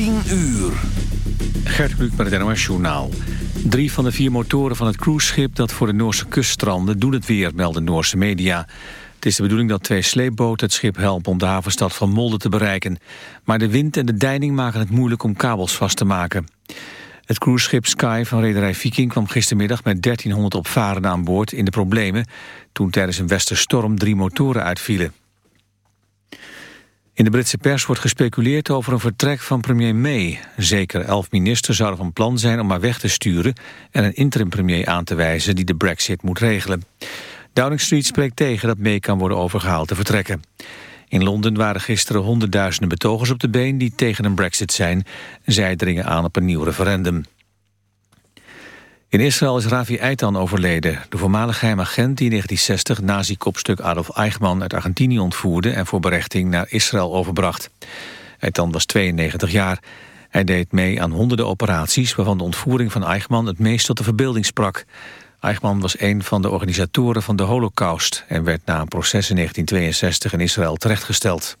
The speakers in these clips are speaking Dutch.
10 uur. Gert Kluk met het NOS Journaal. Drie van de vier motoren van het cruiseschip dat voor de Noorse kust strandde... doen het weer, melden Noorse media. Het is de bedoeling dat twee sleepboten het schip helpen... om de havenstad van Molde te bereiken. Maar de wind en de deining maken het moeilijk om kabels vast te maken. Het cruiseschip Sky van rederij Viking kwam gistermiddag... met 1300 opvarenden aan boord in de problemen... toen tijdens een westerstorm drie motoren uitvielen. In de Britse pers wordt gespeculeerd over een vertrek van premier May. Zeker elf ministers zouden van plan zijn om haar weg te sturen... en een interim-premier aan te wijzen die de brexit moet regelen. Downing Street spreekt tegen dat May kan worden overgehaald te vertrekken. In Londen waren gisteren honderdduizenden betogers op de been... die tegen een brexit zijn. Zij dringen aan op een nieuw referendum. In Israël is Ravi Eitan overleden, de voormalige geheimagent die in 1960 nazi-kopstuk Adolf Eichmann uit Argentinië ontvoerde en voor berechting naar Israël overbracht. Eitan was 92 jaar. Hij deed mee aan honderden operaties waarvan de ontvoering van Eichmann het meest tot de verbeelding sprak. Eichmann was een van de organisatoren van de holocaust en werd na een proces in 1962 in Israël terechtgesteld.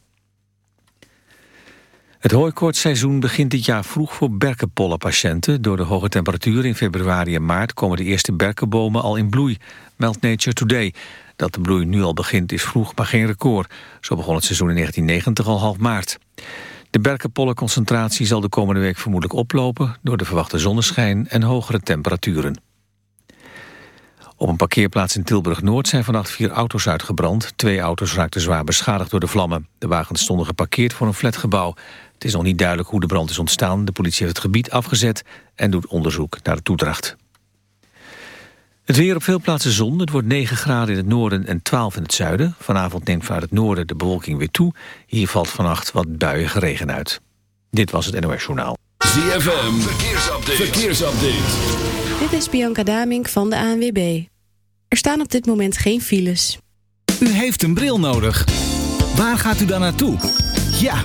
Het hooikoortseizoen begint dit jaar vroeg voor berkenpollenpatiënten. Door de hoge temperatuur in februari en maart komen de eerste berkenbomen al in bloei, meldt Nature Today. Dat de bloei nu al begint is vroeg, maar geen record. Zo begon het seizoen in 1990 al half maart. De berkenpollenconcentratie zal de komende week vermoedelijk oplopen... door de verwachte zonneschijn en hogere temperaturen. Op een parkeerplaats in Tilburg-Noord zijn vannacht vier auto's uitgebrand. Twee auto's raakten zwaar beschadigd door de vlammen. De wagens stonden geparkeerd voor een flatgebouw. Het is nog niet duidelijk hoe de brand is ontstaan. De politie heeft het gebied afgezet en doet onderzoek naar de toedracht. Het weer op veel plaatsen zon. Het wordt 9 graden in het noorden en 12 in het zuiden. Vanavond neemt vanuit het noorden de bewolking weer toe. Hier valt vannacht wat buien regen uit. Dit was het NOS Journaal. ZFM, verkeersupdate. verkeersupdate. Dit is Bianca Damink van de ANWB. Er staan op dit moment geen files. U heeft een bril nodig. Waar gaat u dan naartoe? Ja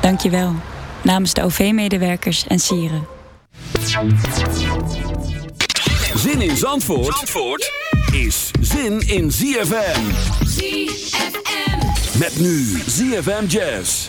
Dank je wel. Namens de OV-medewerkers en sieren. Zin in Zandvoort, Zandvoort is zin in ZFM. ZFM. Met nu ZFM Jazz.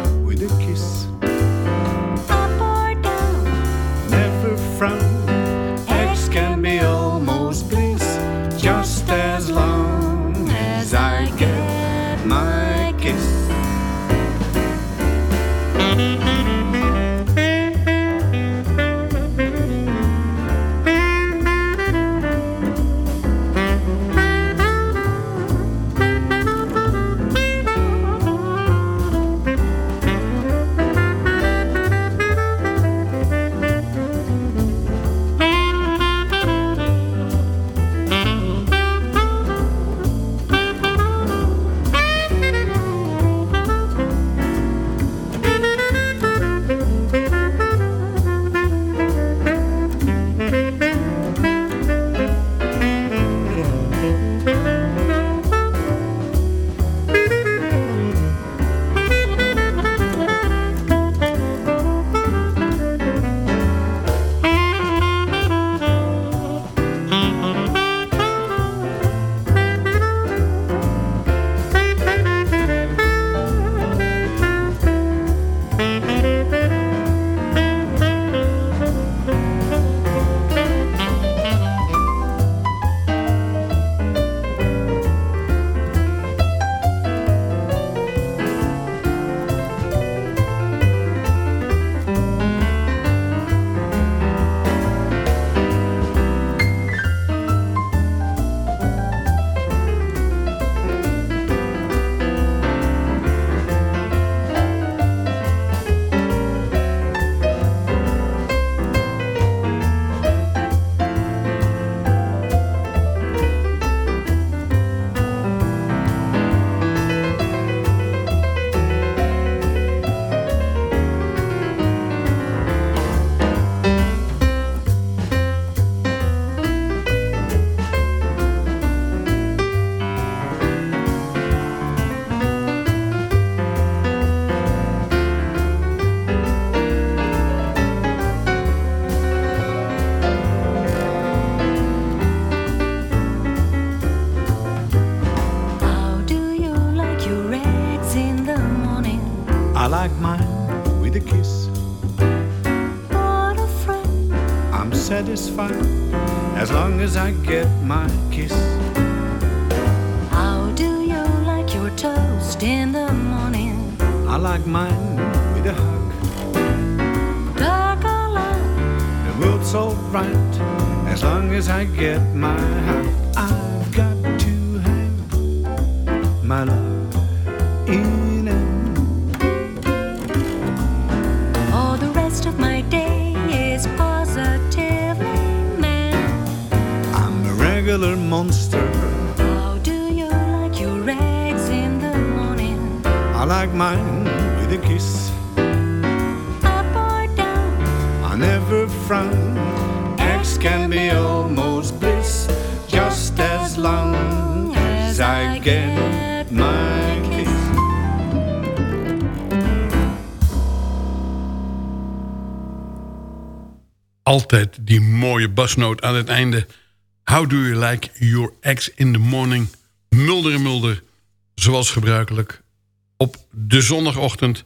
Altijd die mooie basnoot aan het einde. How do you like your eggs in the morning? Mulder en mulder, zoals gebruikelijk. Op de zondagochtend,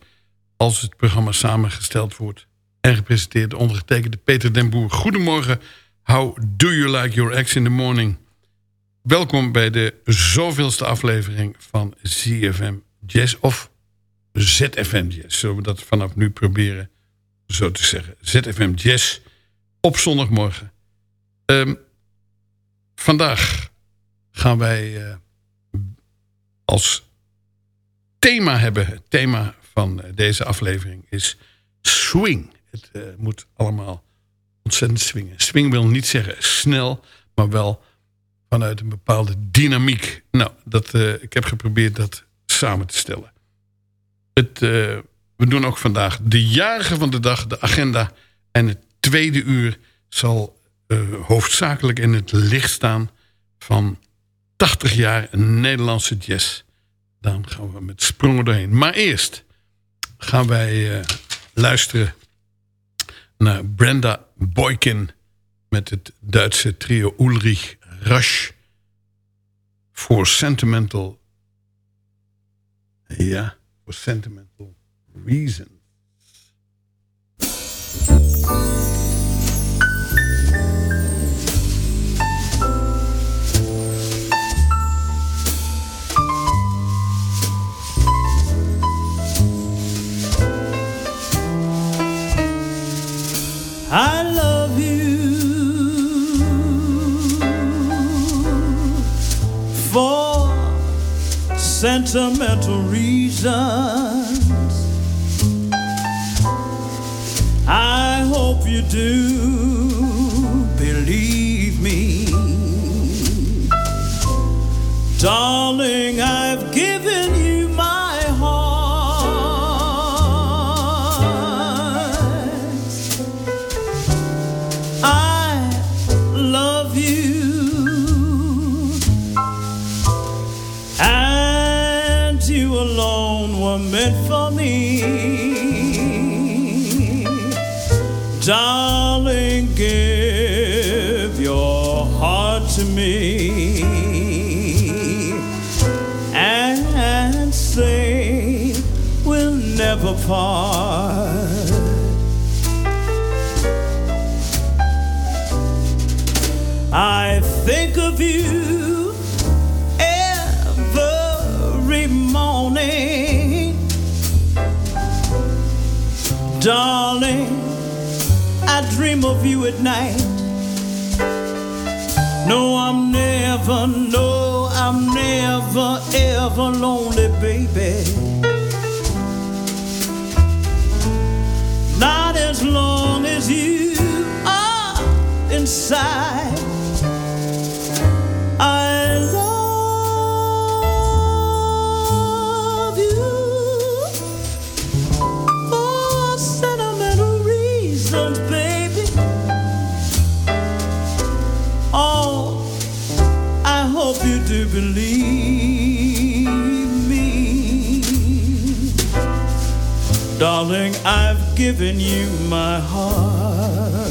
als het programma samengesteld wordt. En gepresenteerd ondergetekende Peter den Boer. Goedemorgen, how do you like your eggs in the morning? Welkom bij de zoveelste aflevering van ZFM Jazz of ZFM Jazz. Zullen we dat vanaf nu proberen zo te zeggen. ZFM Jazz op zondagmorgen. Ehm, vandaag gaan wij eh, als thema hebben... het thema van eh, deze aflevering is swing. Het eh, moet allemaal ontzettend swingen. Swing wil niet zeggen snel, maar wel vanuit een bepaalde dynamiek. Nou, dat, eh, ik heb geprobeerd dat samen te stellen. Het, eh, we doen ook vandaag de jarige van de dag, de agenda. En het tweede uur zal eh, hoofdzakelijk in het licht staan van 80 jaar Nederlandse jazz. Dan gaan we met sprongen doorheen. Maar eerst gaan wij luisteren naar Brenda Boykin met het Duitse trio Ulrich Rasch for Sentimental. Yeah, for Sentimental Reason. I love you sentimental reasons. I hope you do believe me. Darling, I've part. I think of you every morning, darling. I dream of you at night. No, I'm never, no, I'm never, ever lonely, baby. Inside. I love you for sentimental reasons, baby. Oh, I hope you do believe me. Darling, I've given you my heart.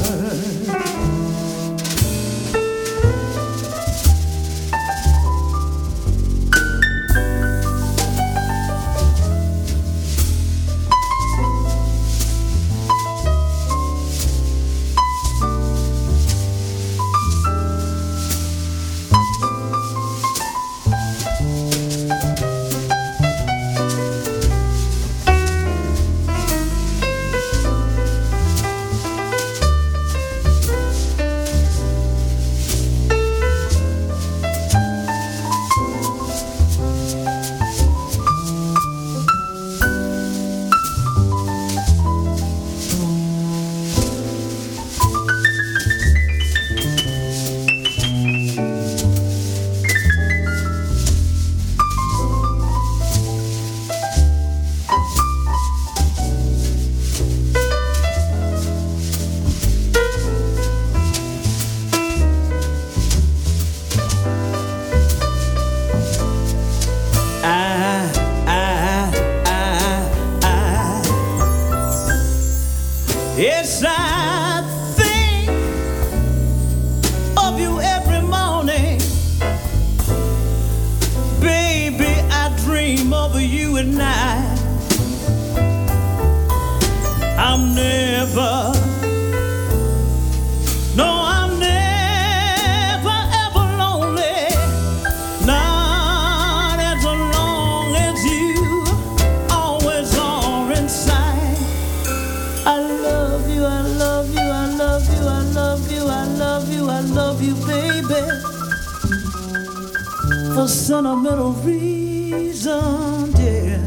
For sentimental reasons, dear.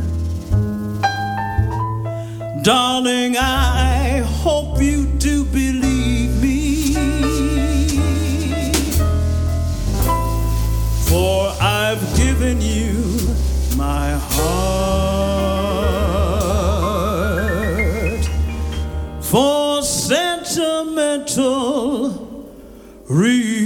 Darling, I hope you do believe me. For I've given you my heart for sentimental reasons.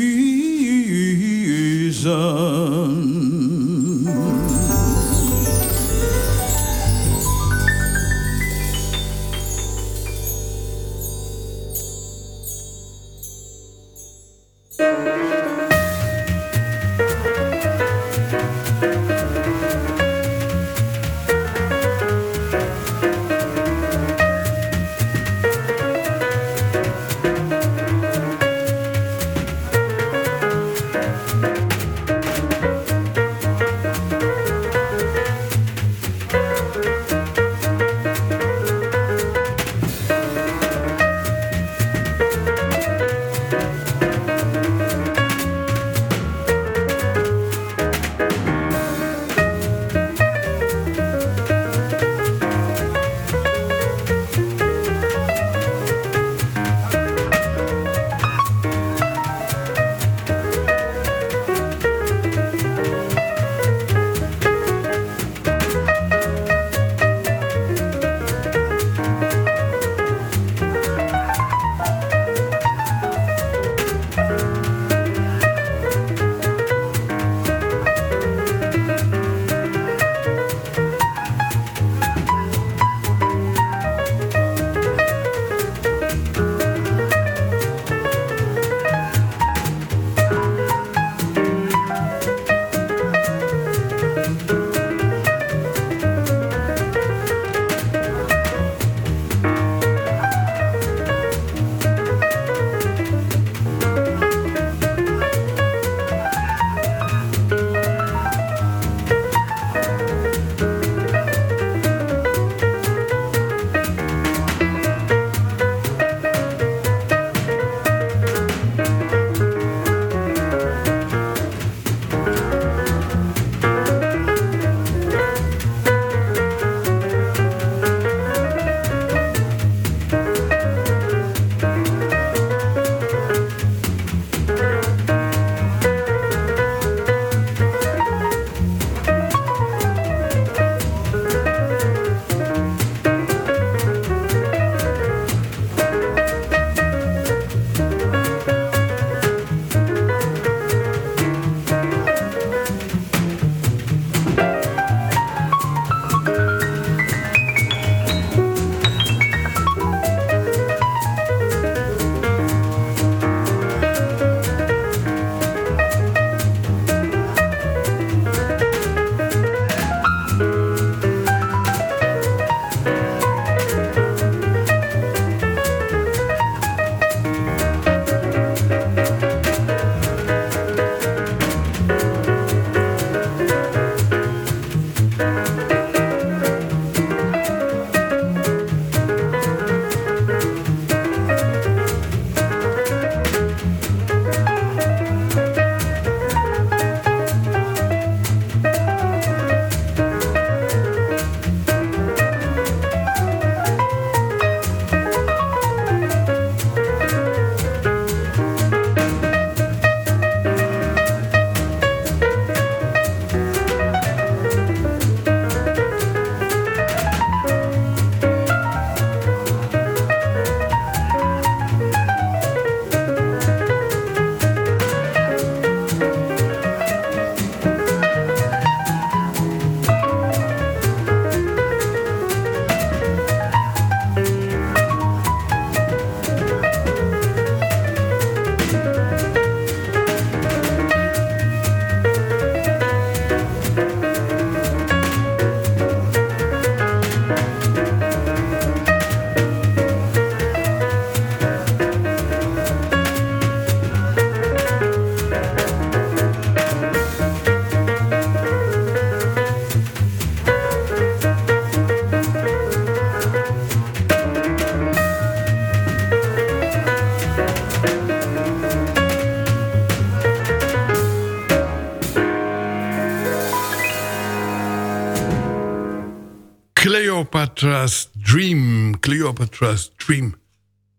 Cleopatra's Dream. Cleopatra's Dream.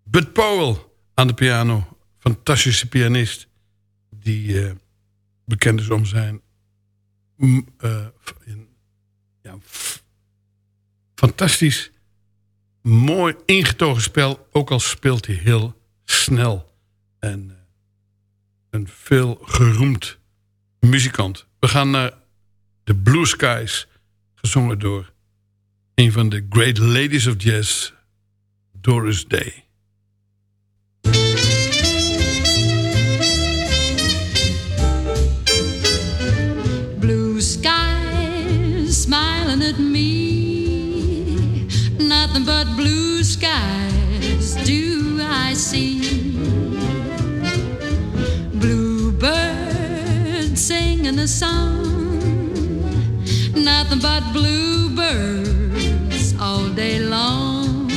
Bud Powell aan de piano. Fantastische pianist. Die uh, bekend is om zijn... Uh, in, ja, fantastisch mooi ingetogen spel. Ook al speelt hij heel snel. En uh, een veel geroemd muzikant. We gaan naar The Blue Skies. Gezongen door een van de great ladies of jazz, Doris Day. Blue skies smiling at me. Nothing but blue skies do I see. Blue birds singing a song. Nothing but bluebirds all day long.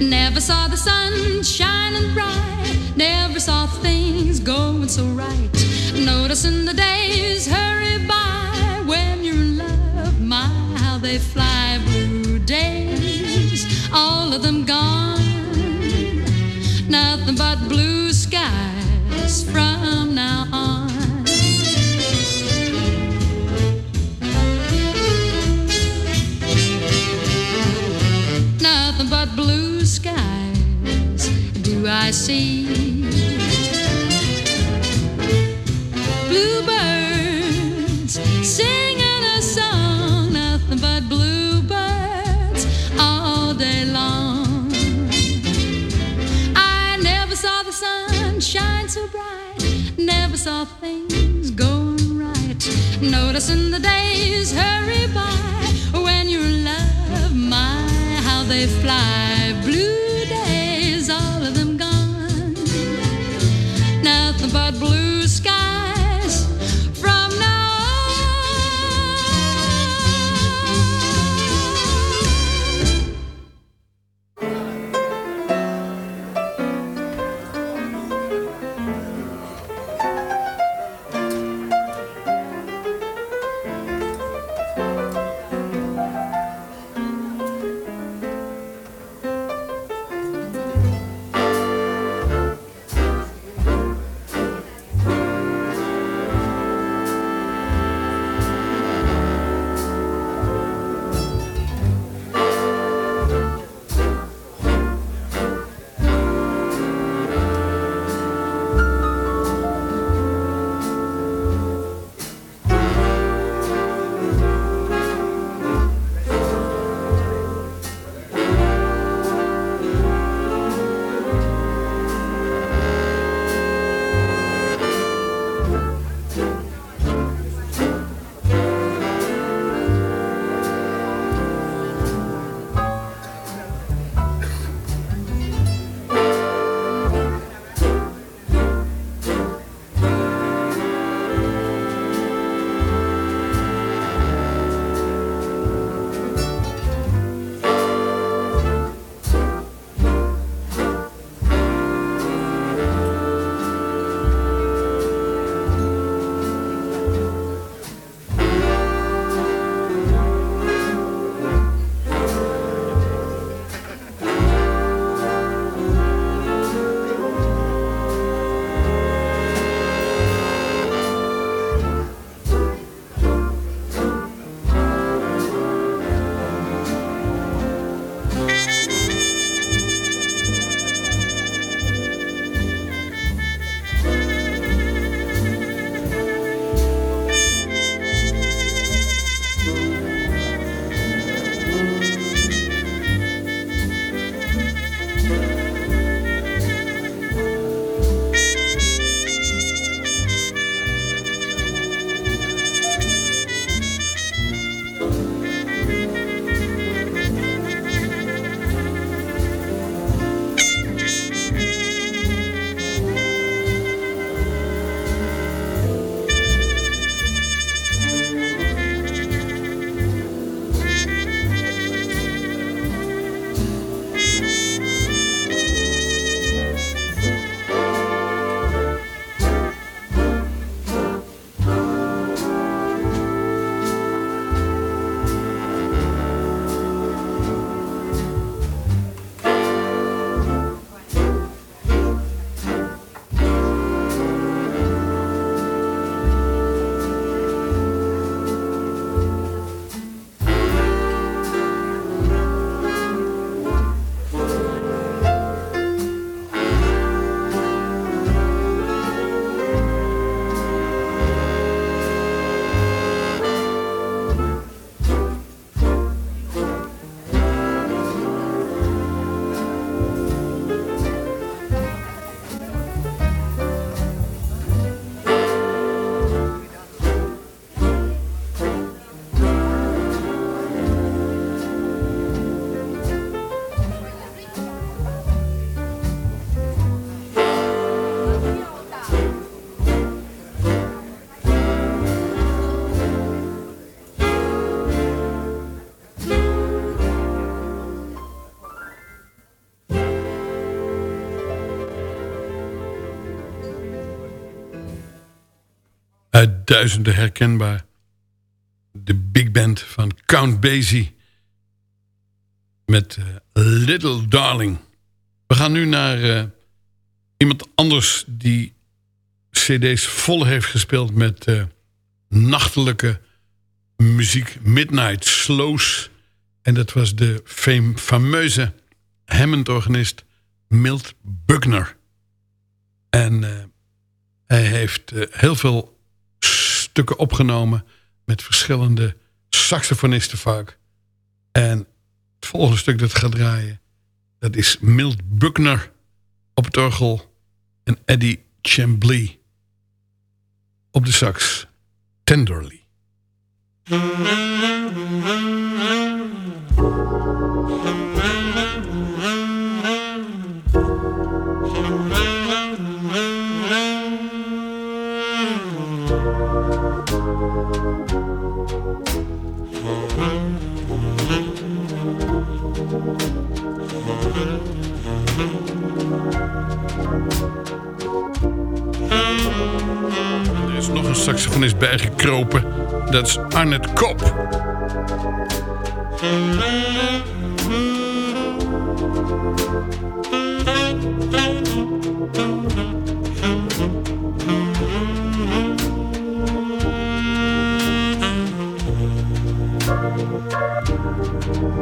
Never saw the sun shining bright. Never saw things going so right. Noticing the days hurry by when you're in love. My, how they fly. Blue days, all of them gone. Nothing but blue skies from see. Bluebirds singing a song, nothing but bluebirds all day long. I never saw the sun shine so bright, never saw things going right. Noticing the days hurry by when you're in love, my how they fly. Blue But blue skies. Uit duizenden herkenbaar. De big band van Count Basie. Met eh, Little Darling. We gaan nu naar eh, iemand anders die cd's vol heeft gespeeld met uh, nachtelijke muziek. Midnight Slows. En dat was de fame, fameuze Hammond-organist Milt Buckner. En hij heeft heel veel stukken opgenomen... met verschillende saxofonisten vaak. En het volgende stuk dat gaat draaien... dat is Milt Buckner op het orgel... en Eddie Chambly op de sax. Tenderly. Saxofonist bijgekropen. Dat is Arnett Kop.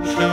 Thank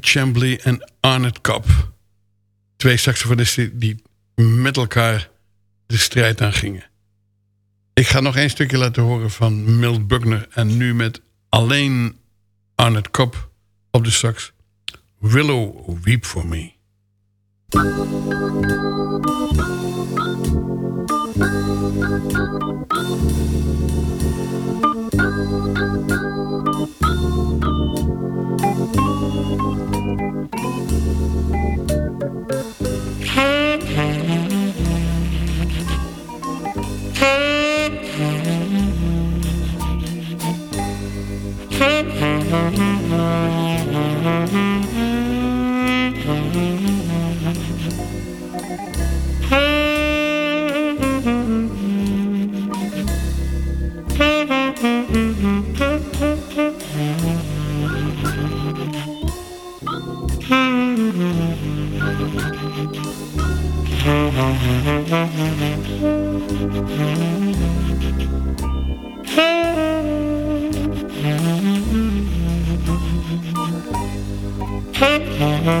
Chambly en Arnett Kopp. Twee saxofonisten die met elkaar de strijd aangingen. Ik ga nog één stukje laten horen van Milt Buckner... en nu met alleen Arnett Kopp op de sax. Willow Weep For Me. Hey! Mm-hmm.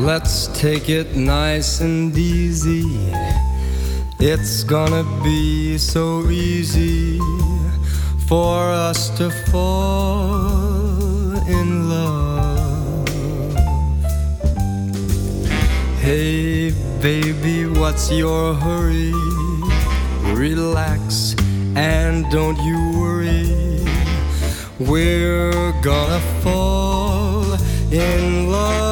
Let's take it nice and easy. It's gonna be so easy for us to fall in love. Hey, baby, what's your hurry? Relax and don't you worry. We're gonna fall in love.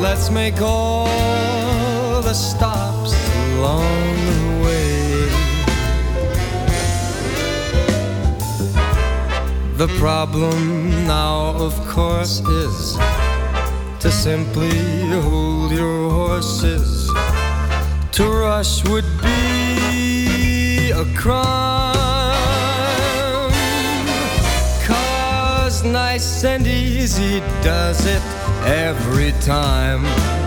Let's make all the stops along the way. The problem now, of course, is to simply hold your horses. To rush would be a crime. Cause nice and easy does it every time.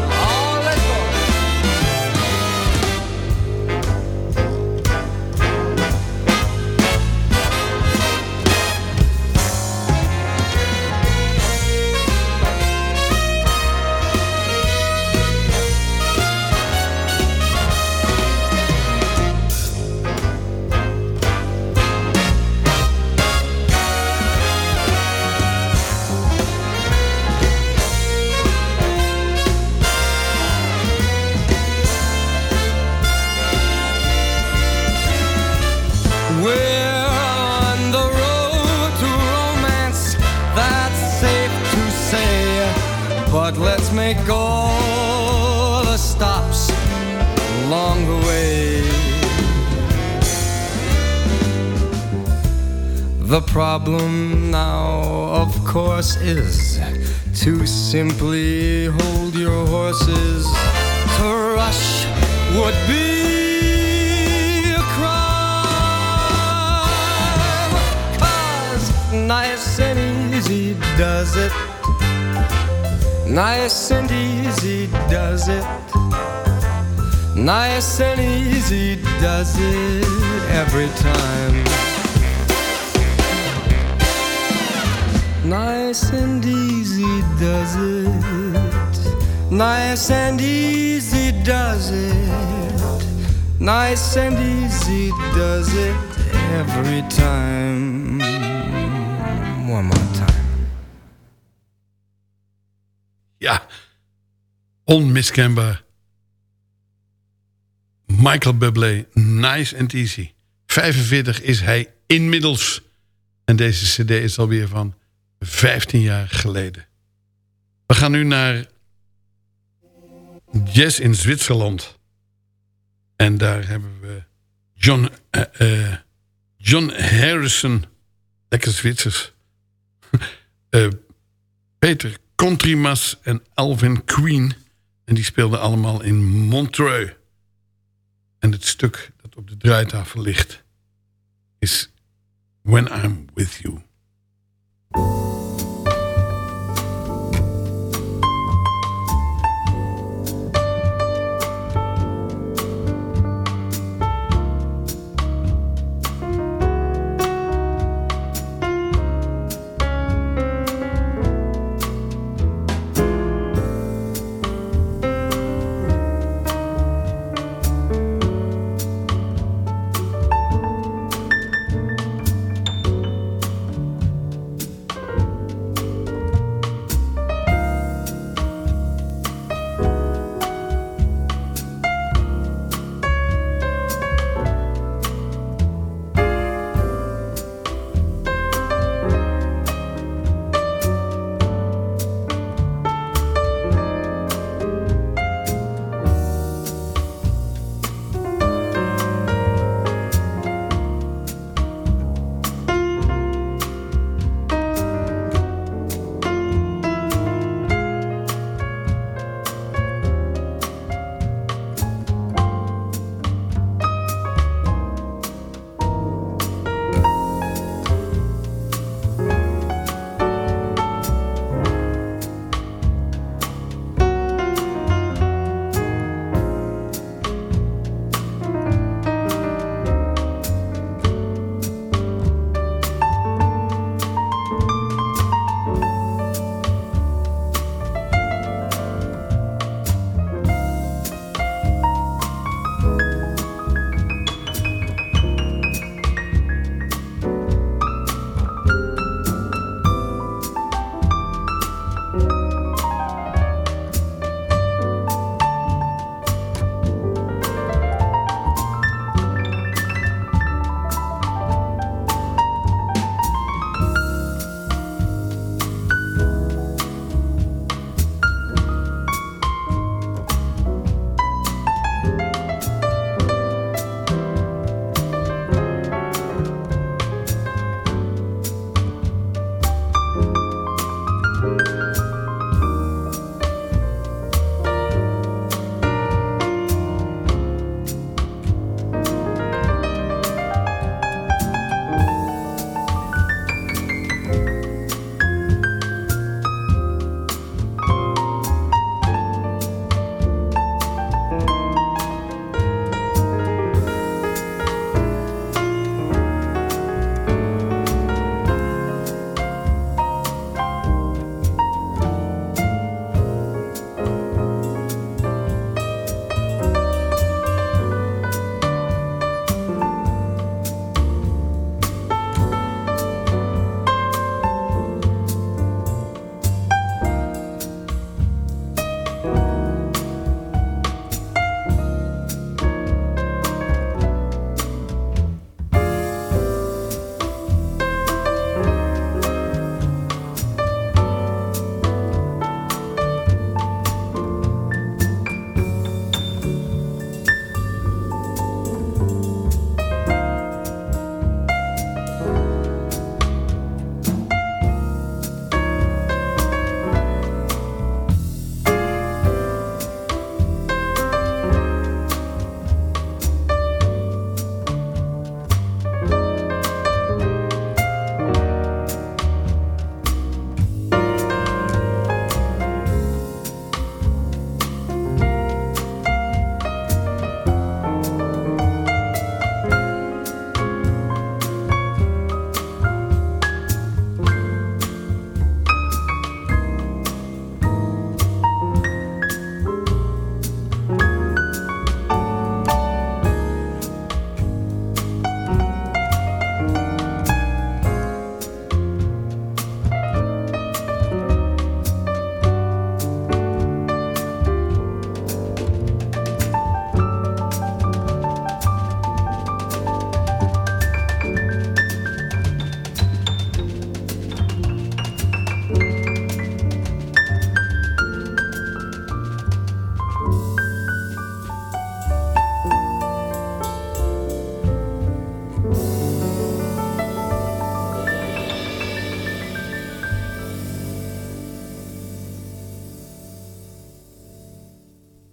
But let's make all the stops along the way. The problem now, of course, is to simply hold your horses. To rush would be nice and easy does it. Nice and easy does it. Nice and easy does it every time. Nice and easy does it. Nice and easy does it. Nice and easy does it every time. One more onmiskenbaar. Michael Bublé, Nice and Easy. 45 is hij inmiddels. En deze cd is alweer van 15 jaar geleden. We gaan nu naar Jazz in Zwitserland. En daar hebben we John, eh, eh, John Harrison. Lekker Zwitsers. Eh, Peter Contrimas en Alvin Queen. En die speelden allemaal in Montreux. En het stuk dat op de draaitafel ligt... is When I'm With You.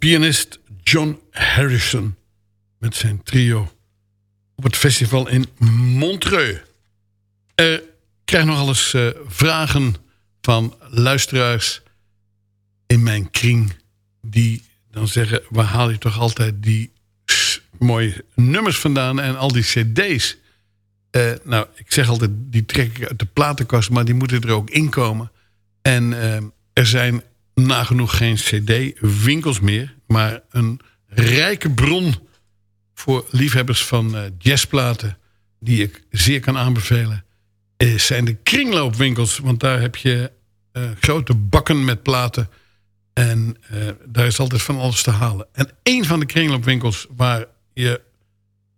Pianist John Harrison met zijn trio op het festival in Montreux. Er krijg nogal eens uh, vragen van luisteraars in mijn kring... die dan zeggen, waar haal je toch altijd die mooie nummers vandaan... en al die cd's. Uh, nou, ik zeg altijd, die trek ik uit de platenkast... maar die moeten er ook inkomen. En uh, er zijn nagenoeg geen cd-winkels meer... maar een rijke bron voor liefhebbers van uh, jazzplaten... die ik zeer kan aanbevelen... zijn de kringloopwinkels. Want daar heb je grote bakken met platen... En daar is altijd van alles te halen. En een van de kringloopwinkels waar je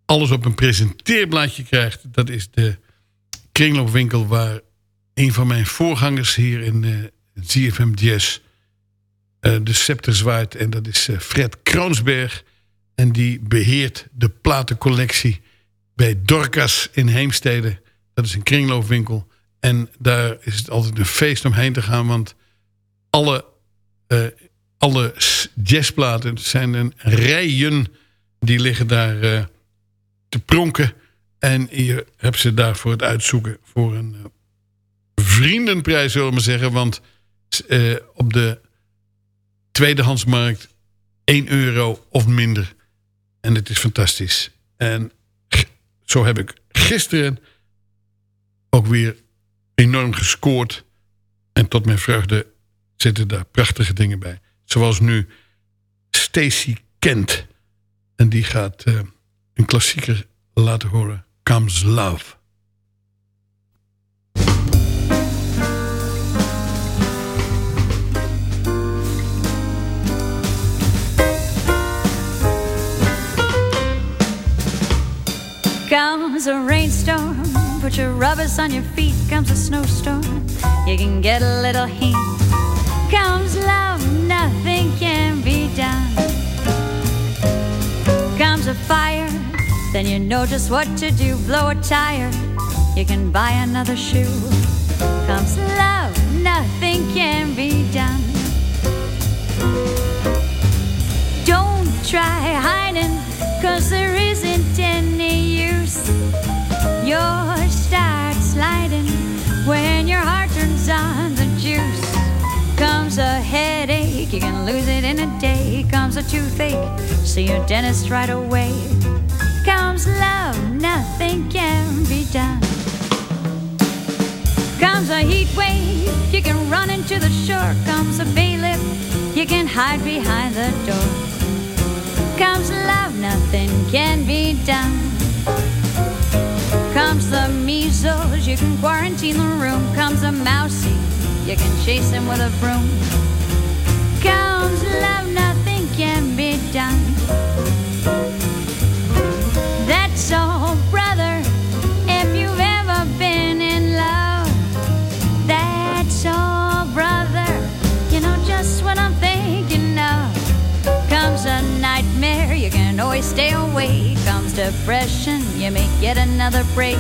alles op een presenteerblaadje krijgt... dat is de kringloopwinkel waar een van mijn voorgangers hier in uh, ZFM Jazz... Uh, de scepter zwaait en dat is Fred Kroonsberg. En die beheert de platencollectie bij Dorcas in Heemstede. Dat is een kringloopwinkel. En daar is het altijd een feest om heen te gaan... want alle uh, alle jazzplaten zijn een rijen die liggen daar te pronken. En je hebt ze daar voor het uitzoeken voor een vriendenprijs, zullen we maar zeggen. Want op de tweedehandsmarkt 1 euro of minder. En het is fantastisch. En zo heb ik gisteren ook weer enorm gescoord. En tot mijn vreugde zitten daar prachtige dingen bij. Zoals nu Stacy Kent. En die gaat uh, een klassieker laten horen. Comes Love. Comes a rainstorm, put your rubbers on your feet. Comes a snowstorm, you can get a little heat comes love, nothing can be done. Comes a fire, then you know just what to do. Blow a tire, you can buy another shoe. Comes love, nothing can be done. Don't try hiding, cause there isn't any use. Yours starts sliding when your heart turns on the juice comes a headache, you can lose it in a day. Comes a toothache, see your dentist right away. Comes love, nothing can be done. Comes a heat wave, you can run into the shore. Comes a bailiff, you can hide behind the door. Comes love, nothing can be done. Comes the measles, you can quarantine the room. Comes a mousey, you can chase him with a broom. Comes love, nothing can be done. That's all, brother, if you've ever been in love. That's all, brother, you know just what I'm thinking of. Comes a nightmare, you can always stay awake. Depression, you may get another break.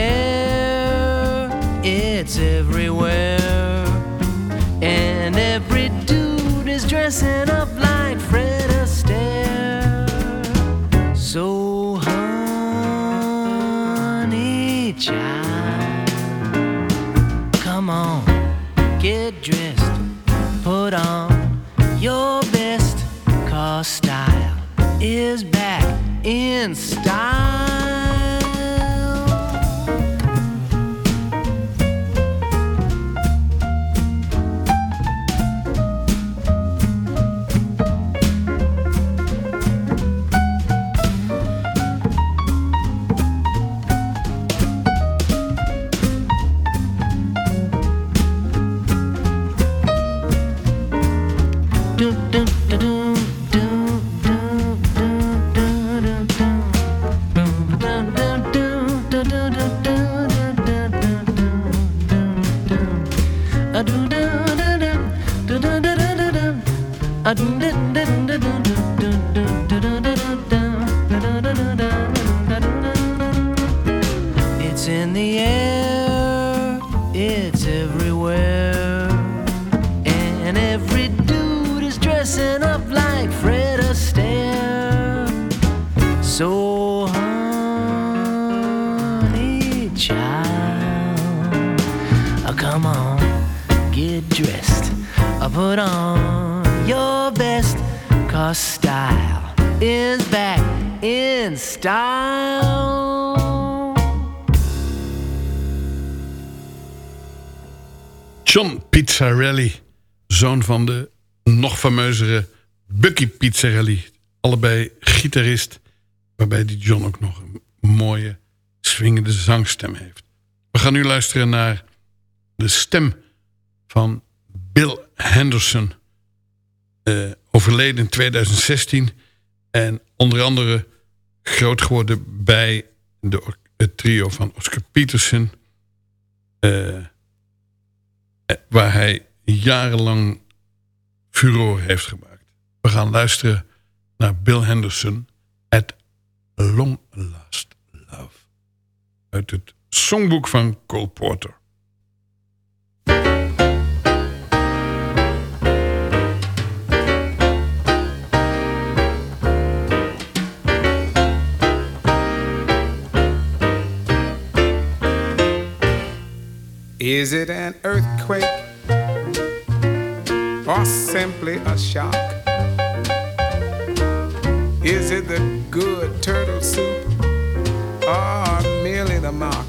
Air, it's everywhere, and every dude is dressing up like Fred Astaire. So, honey, child, come on, get dressed, put on your best, cause style is back in style. John Pizzarelli, zoon van de nog fameuzere Bucky Pizzarelli. Allebei gitarist, waarbij die John ook nog een mooie swingende zangstem heeft. We gaan nu luisteren naar de stem van Bill Henderson. eh, overleden in 2016 en onder andere groot geworden bij de, het trio van Oscar Peterson... eh, eh, waar hij jarenlang furore heeft gemaakt. We gaan luisteren naar Bill Henderson at Long Last Love. Uit het songboek van Cole Porter. Is it an earthquake or simply a shock? Is it the good turtle soup or merely the mock?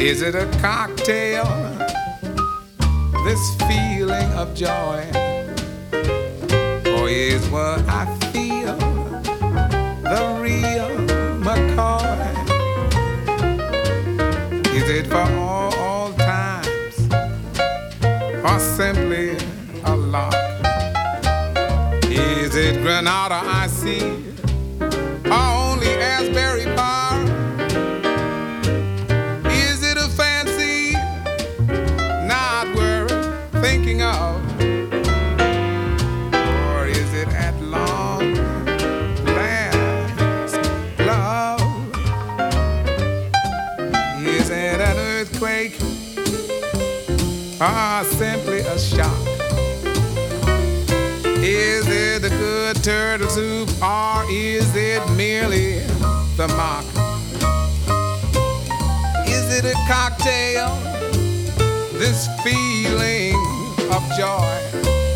Is it a cocktail? This feeling of joy? Or is what I feel for all times or simply a lock? Is it Granada I see or simply a shock? Is it the good turtle soup or is it merely the mock? Is it a cocktail? This feeling of joy?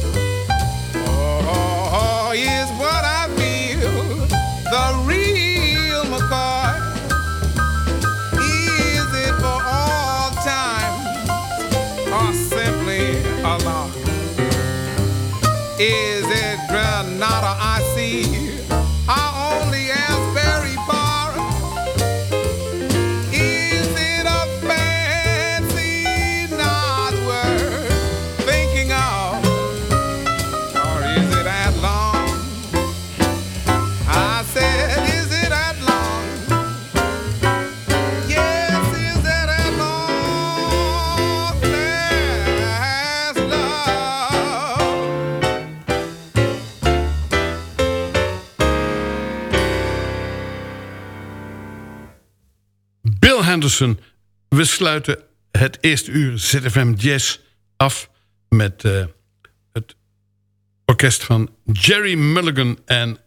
Bill Henderson. We sluiten het eerste uur ZFM Jazz af met eh, het orkest van Jerry Mulligan. En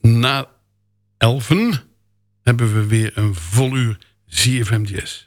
na elfen hebben we weer een vol uur ZFM Jazz.